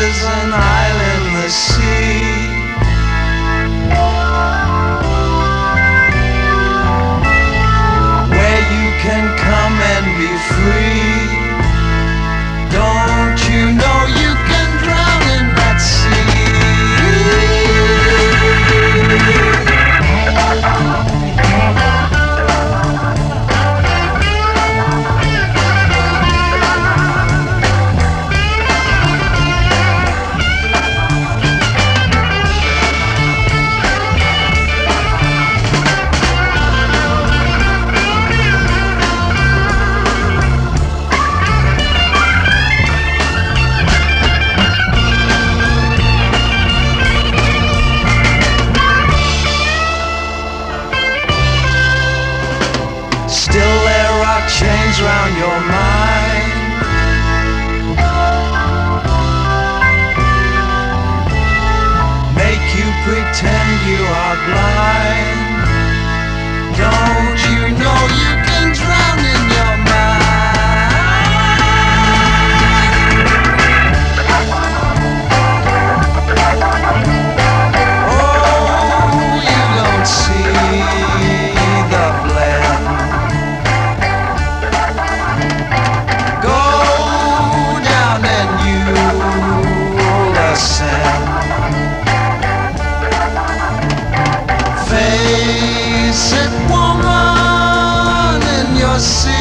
is an island in the sea. Drown your mind. Make you pretend Face